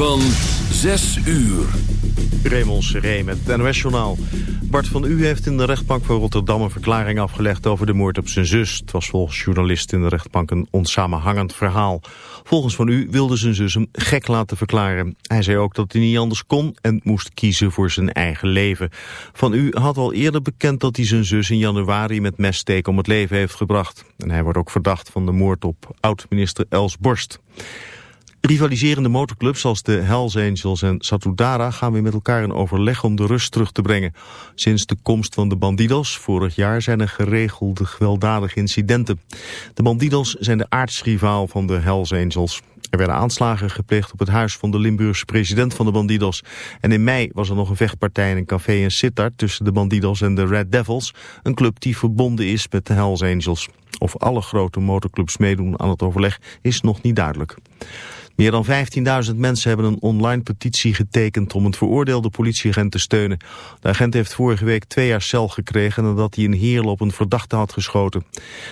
van 6 uur. Raymond Seré met het NOS-journaal. Bart van U heeft in de rechtbank van Rotterdam een verklaring afgelegd over de moord op zijn zus. Het was volgens journalisten in de rechtbank een onsamenhangend verhaal. Volgens Van U wilde zijn zus hem gek laten verklaren. Hij zei ook dat hij niet anders kon en moest kiezen voor zijn eigen leven. Van U had al eerder bekend dat hij zijn zus in januari met messteek om het leven heeft gebracht. En hij wordt ook verdacht van de moord op oud-minister Els Borst. Rivaliserende motorclubs als de Hells Angels en Satudara gaan weer met elkaar in overleg om de rust terug te brengen. Sinds de komst van de Bandidos vorig jaar zijn er geregelde gewelddadige incidenten. De Bandidos zijn de aardsrivaal van de Hells Angels. Er werden aanslagen gepleegd op het huis van de Limburgse president van de Bandidos. En in mei was er nog een vechtpartij in een café in Sittard tussen de Bandidos en de Red Devils. Een club die verbonden is met de Hells Angels. Of alle grote motorclubs meedoen aan het overleg is nog niet duidelijk. Meer dan 15.000 mensen hebben een online petitie getekend om een veroordeelde politieagent te steunen. De agent heeft vorige week twee jaar cel gekregen nadat hij een heerl op een verdachte had geschoten.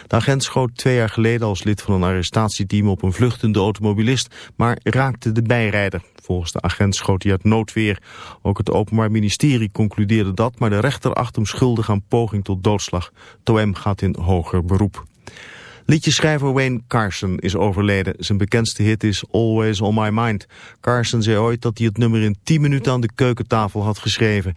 De agent schoot twee jaar geleden als lid van een arrestatieteam op een vluchtende automobilist, maar raakte de bijrijder. Volgens de agent schoot hij uit noodweer. Ook het Openbaar Ministerie concludeerde dat, maar de rechter acht hem schuldig aan poging tot doodslag. Toem gaat in hoger beroep. Liedjeschrijver Wayne Carson is overleden. Zijn bekendste hit is Always On My Mind. Carson zei ooit dat hij het nummer in 10 minuten aan de keukentafel had geschreven.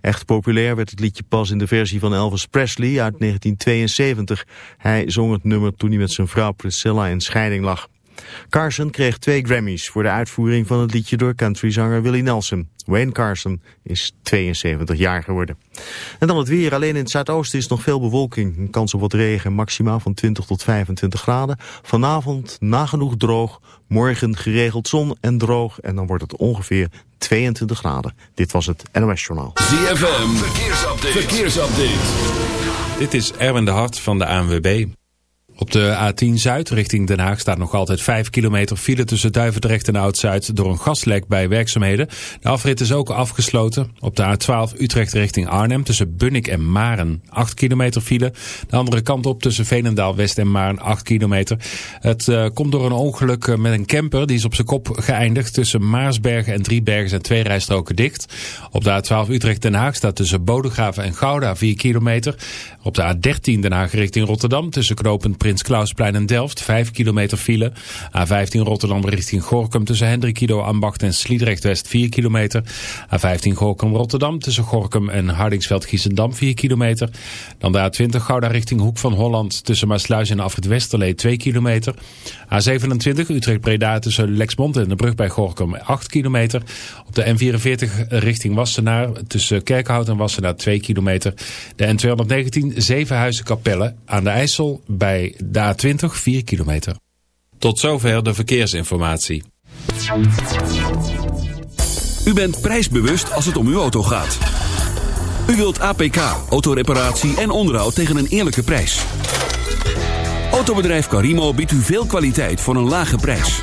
Echt populair werd het liedje pas in de versie van Elvis Presley uit 1972. Hij zong het nummer toen hij met zijn vrouw Priscilla in scheiding lag. Carson kreeg twee Grammys voor de uitvoering van het liedje door countryzanger Willie Nelson. Wayne Carson is 72 jaar geworden. En dan het weer. Alleen in het zuidoosten is nog veel bewolking. Een kans op wat regen, maximaal van 20 tot 25 graden. Vanavond nagenoeg droog. Morgen geregeld zon en droog. En dan wordt het ongeveer 22 graden. Dit was het NOS Journaal. ZFM, verkeersupdate. verkeersupdate. Dit is Erwin de Hart van de ANWB. Op de A10 Zuid richting Den Haag staat nog altijd 5 kilometer file tussen Duivendrecht en Oud-Zuid door een gaslek bij werkzaamheden. De afrit is ook afgesloten. Op de A12 Utrecht richting Arnhem tussen Bunnik en Maren 8 kilometer file. De andere kant op tussen Veenendaal West en Maren 8 kilometer. Het uh, komt door een ongeluk eh, met een camper die is op zijn kop geëindigd tussen Maarsbergen en Driebergen zijn twee rijstroken dicht. Op de A12 Utrecht Den Haag staat tussen Bodegraven en Gouda 4 kilometer. Op de A13 Den Haag richting Rotterdam tussen Knopend Prins Klausplein en Delft, 5 kilometer file. A15 Rotterdam richting Gorkum tussen Hendrikido Ambacht en Sliedrecht West 4 kilometer. A15 Gorkum Rotterdam tussen Gorkum en Hardingsveld Giesendam 4 kilometer. Dan de A20 Gouda richting Hoek van Holland tussen Maasluis en Afrit Westerlee 2 kilometer. A27 Utrecht Breda tussen Lexmond en de brug bij Gorkum 8 kilometer. Op de N44 richting Wassenaar tussen Kerkhout en Wassenaar 2 kilometer. De N219 Zevenhuizen Kapelle aan de IJssel bij de A20 4 kilometer. Tot zover de verkeersinformatie. U bent prijsbewust als het om uw auto gaat. U wilt APK, autoreparatie en onderhoud tegen een eerlijke prijs. Autobedrijf Carimo biedt u veel kwaliteit voor een lage prijs.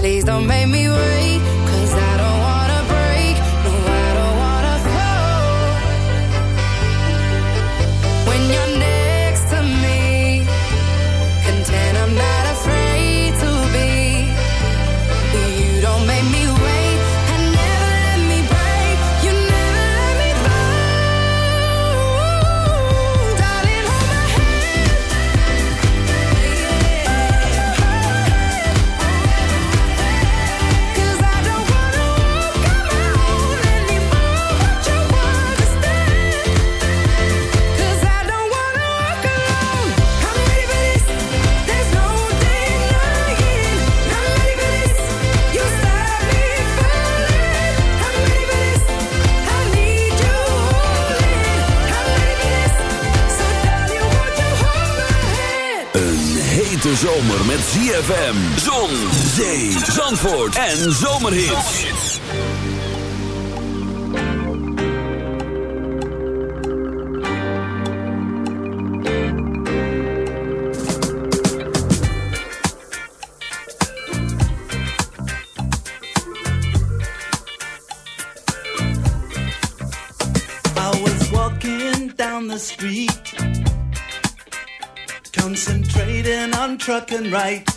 please don't make ZFM, Zon, Zee, Zandvoort en I was walking down the street Concentrating on trucking right.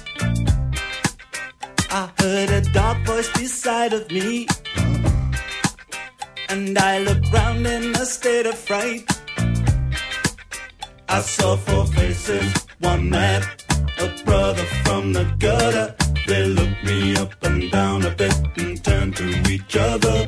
brother from the gutter. They looked me up and down a bit and turned to each other.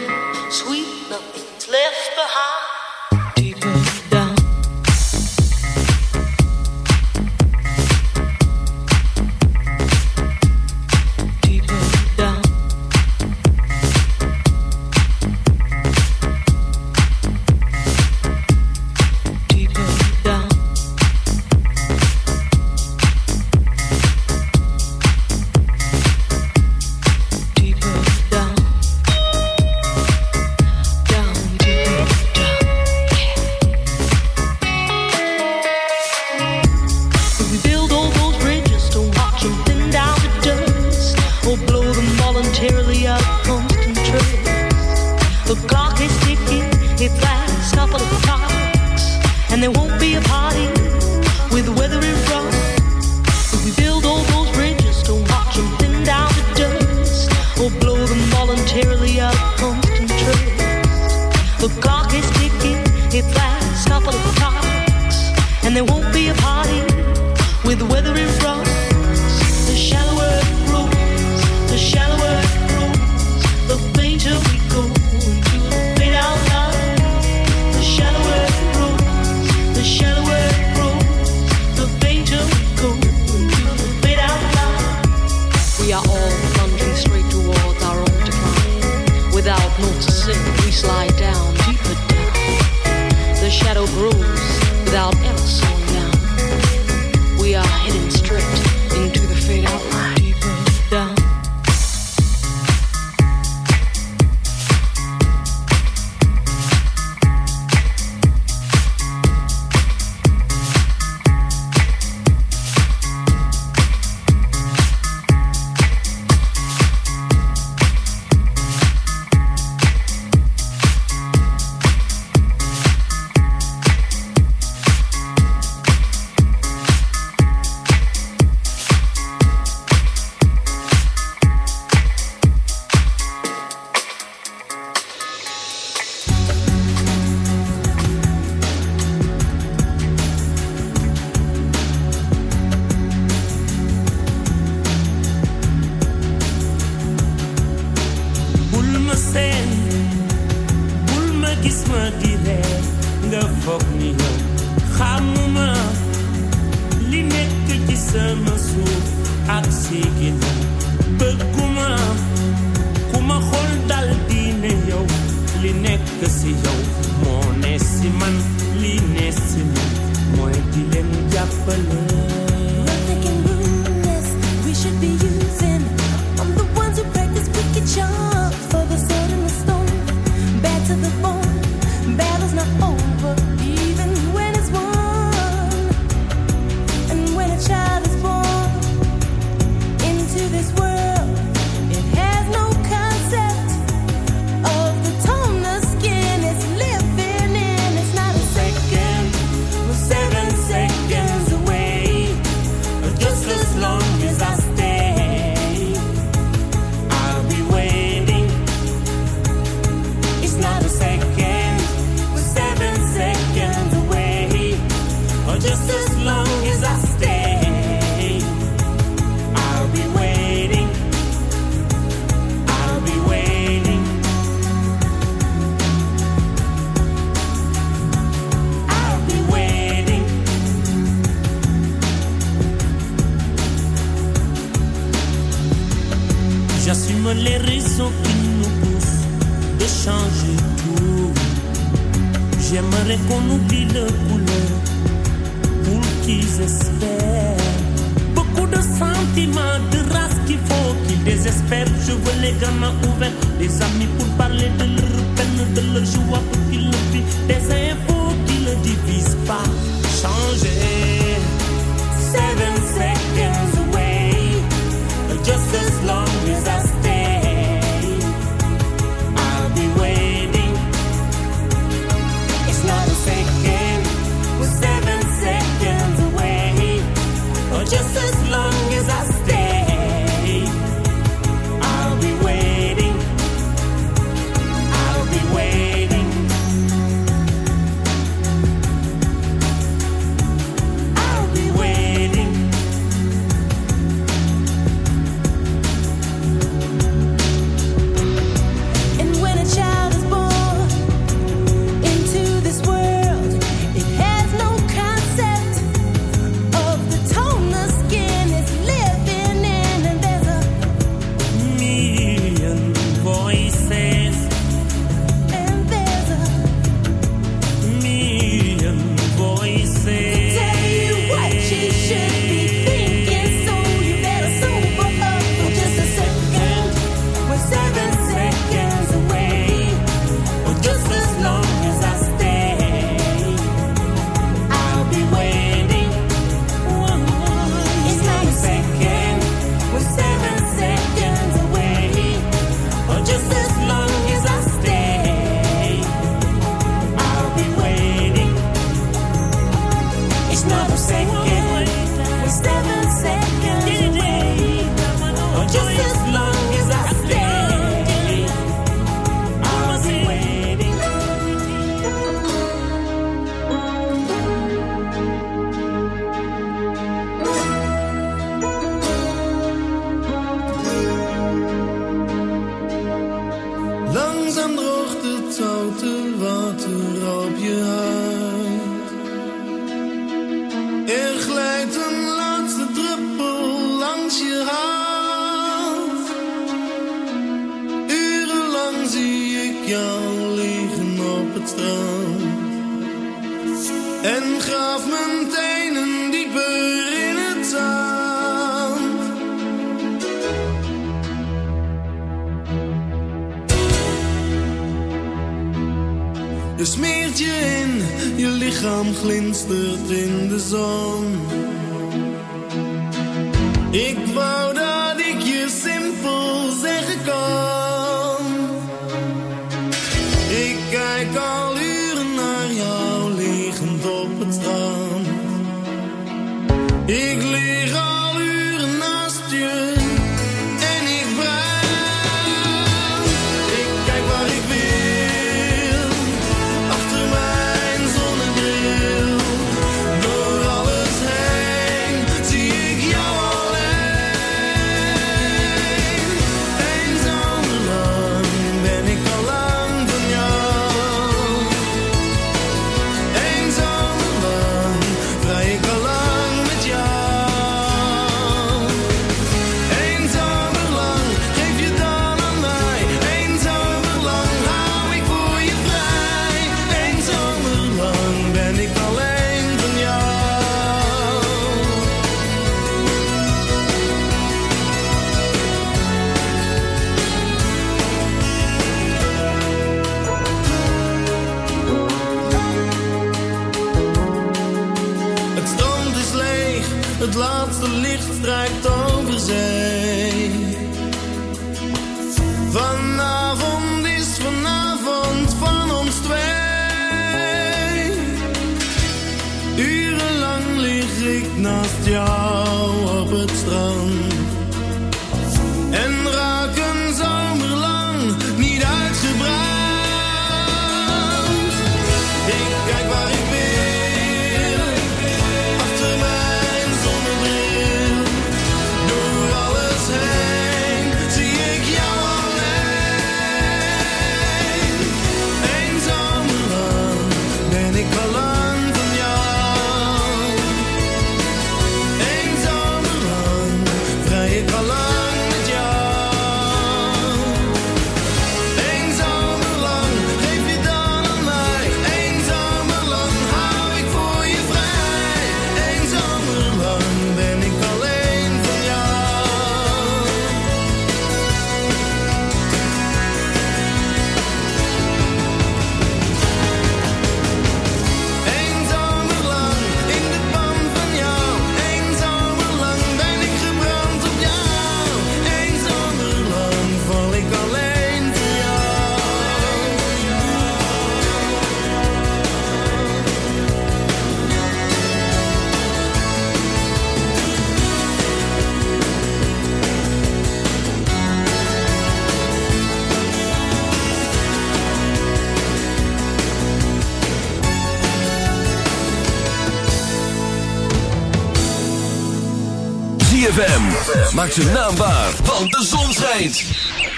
Maak zijn naam waar, want de zon schijnt.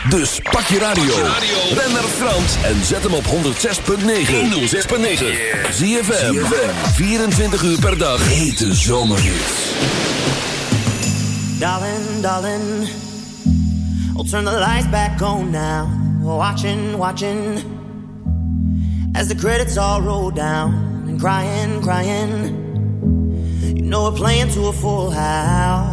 Dus pak je radio. Ben naar Frans en zet hem op 106.9. 106.9. ZFM. 24 uur per dag. Hete zomerhits. Darling, darling, I'll turn the lights back on now. Watching, watching, as the credits all roll down. And crying, crying, you know we're playing to a full house.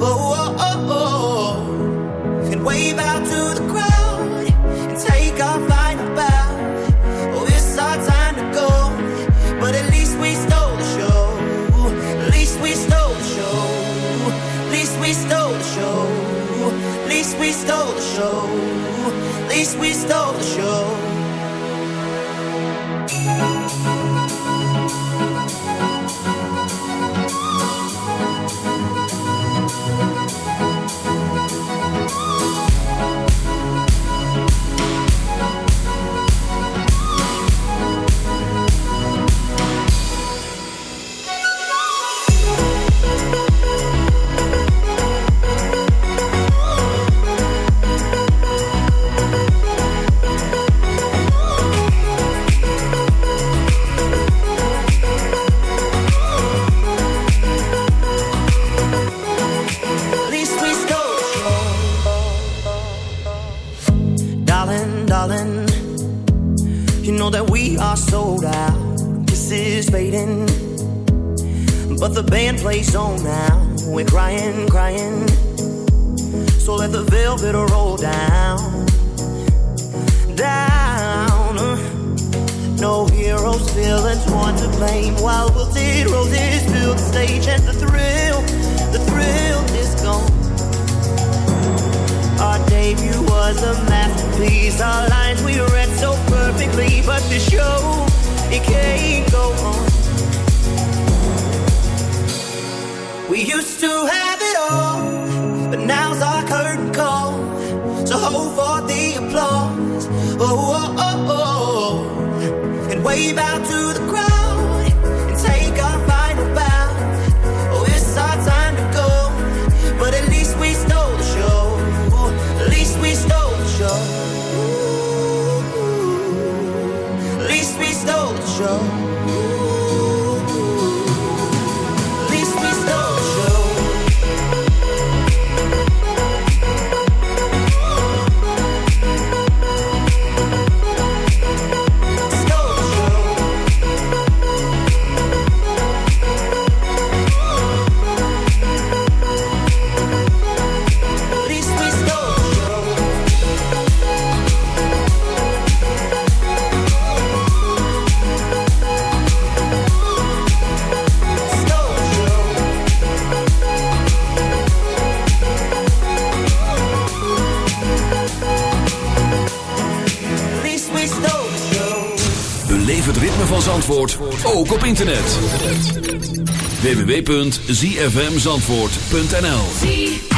but internet. www.zfmzandvoort.nl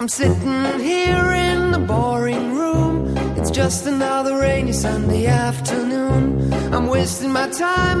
I'm sitting here in the boring room. It's just another rainy Sunday afternoon. I'm wasting my time,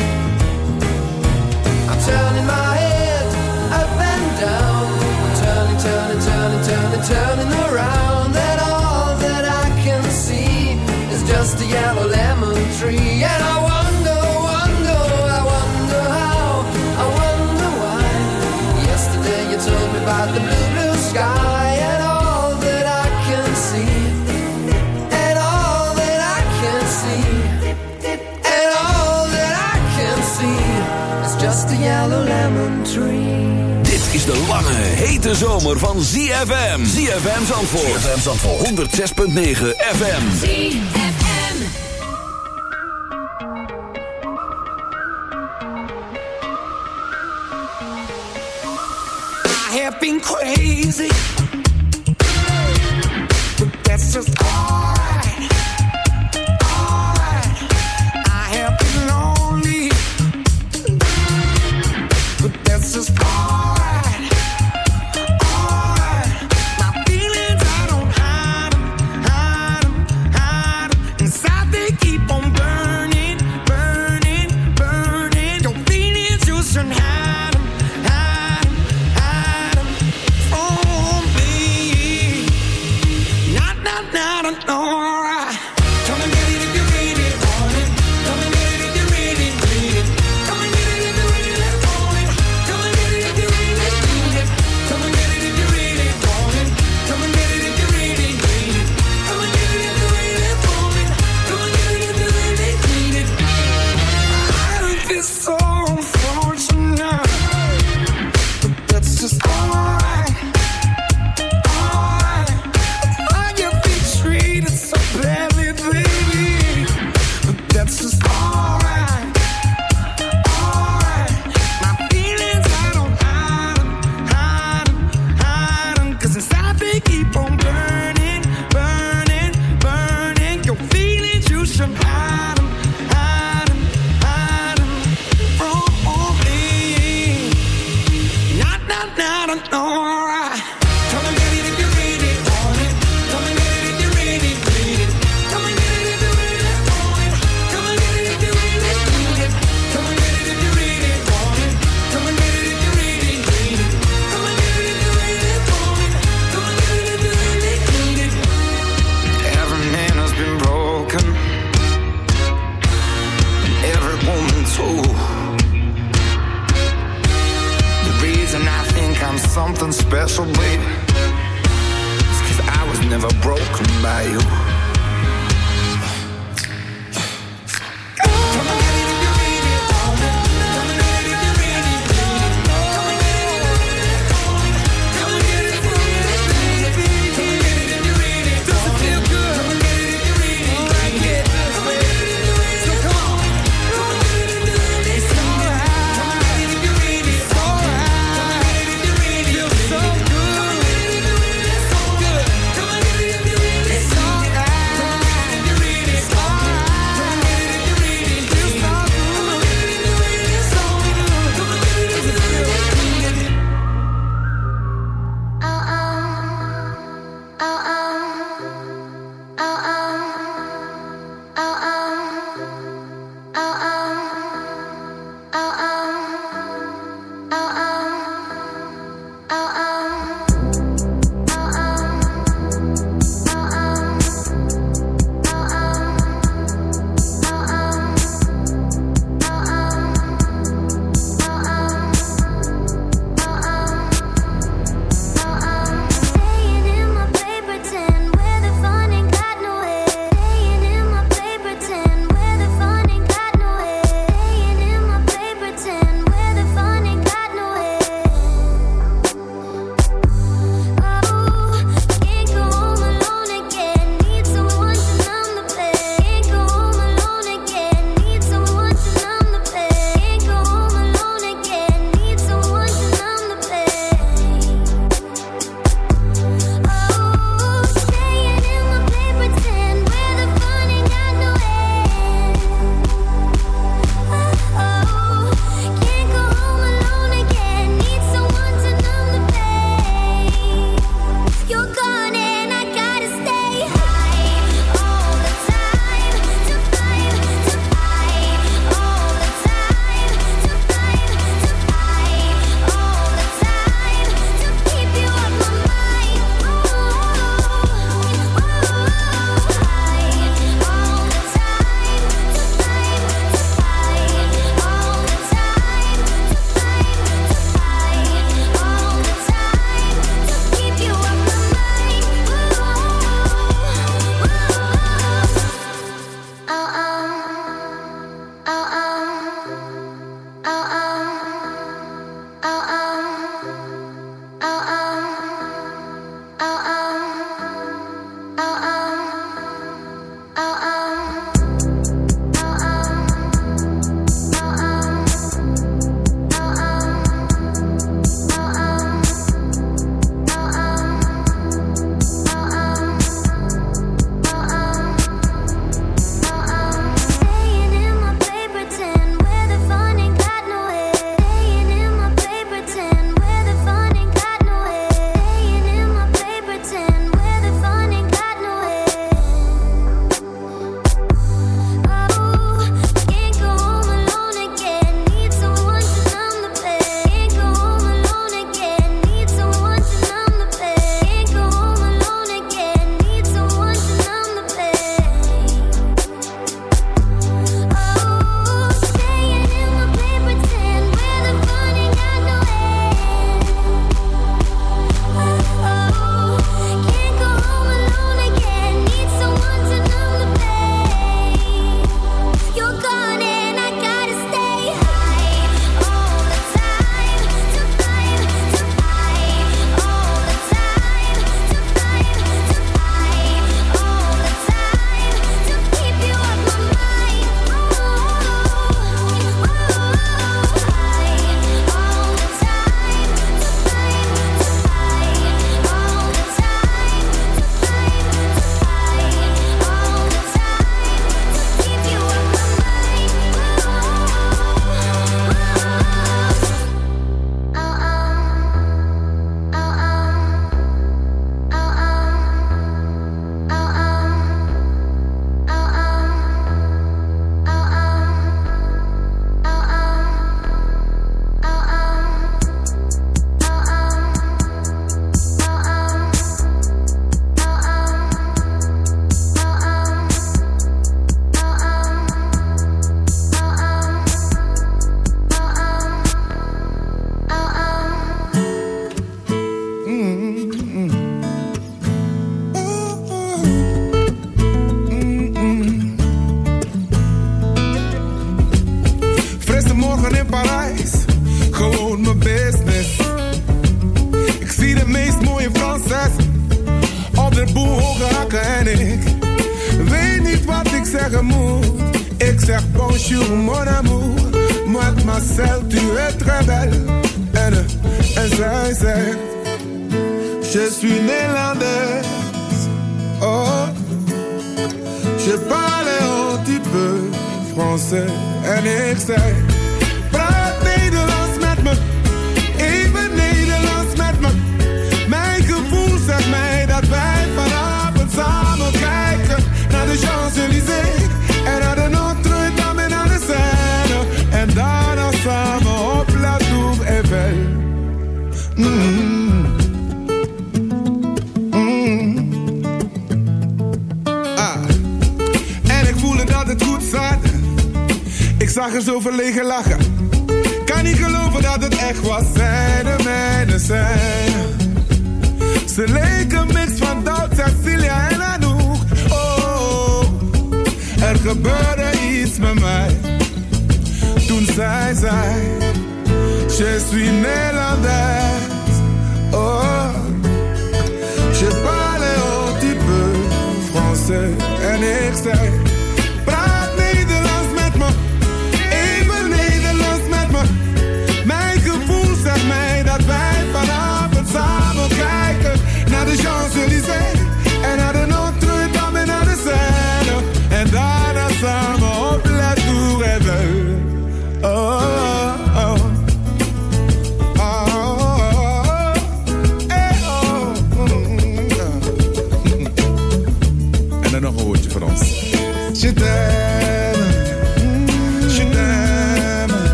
turning around. is de lange, hete zomer van ZFM. ZFM Zandvoort. ZFM Zandvoort. 106.9 FM. ZFM. I have been crazy.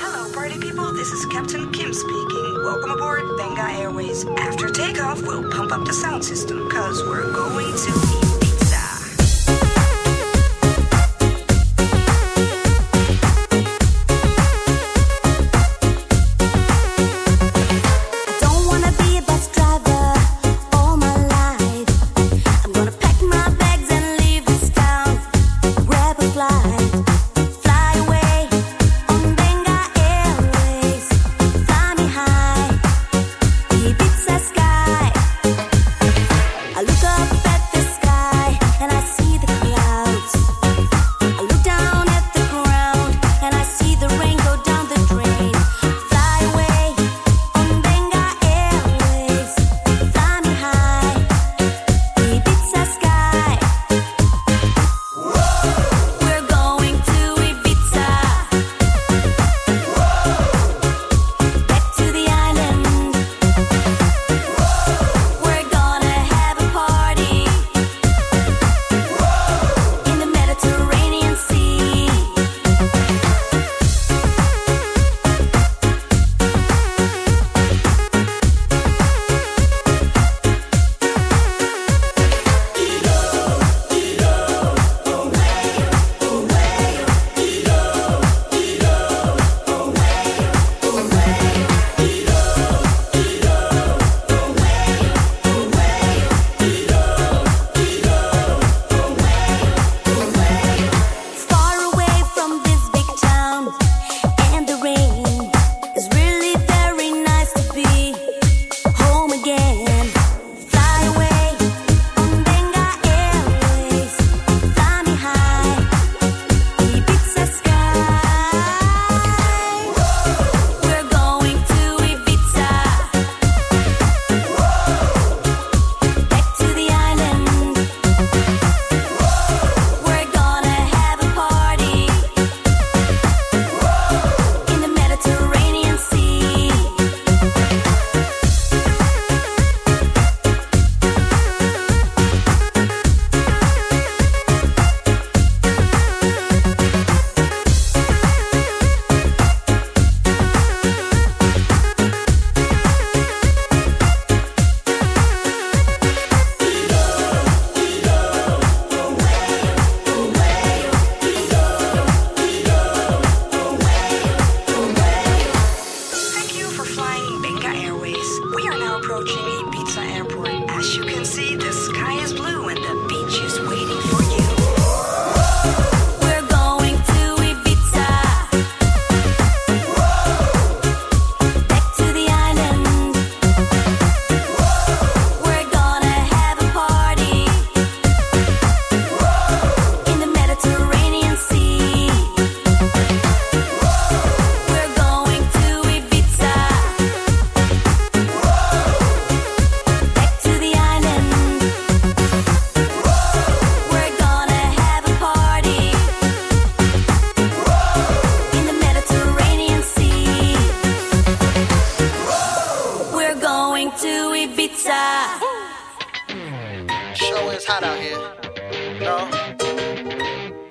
Hello party people, this is Captain Kim speaking. Welcome aboard Benga Airways. After takeoff, we'll pump up the sound system, cause we're going to...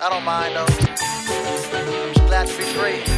I don't mind though. I'm just glad to be free.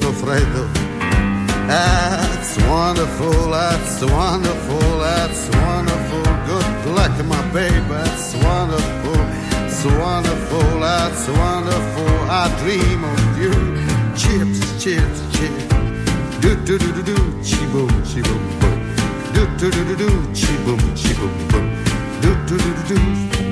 Freddo. That's wonderful, that's wonderful, that's wonderful. Good luck, my baby, that's wonderful, it's wonderful, that's wonderful. I dream of you. Chips, chips, chips. Do do do do do, chi boom, chi boom boom. Do do do do do, chi boom, chi boom boom. Do do do do do.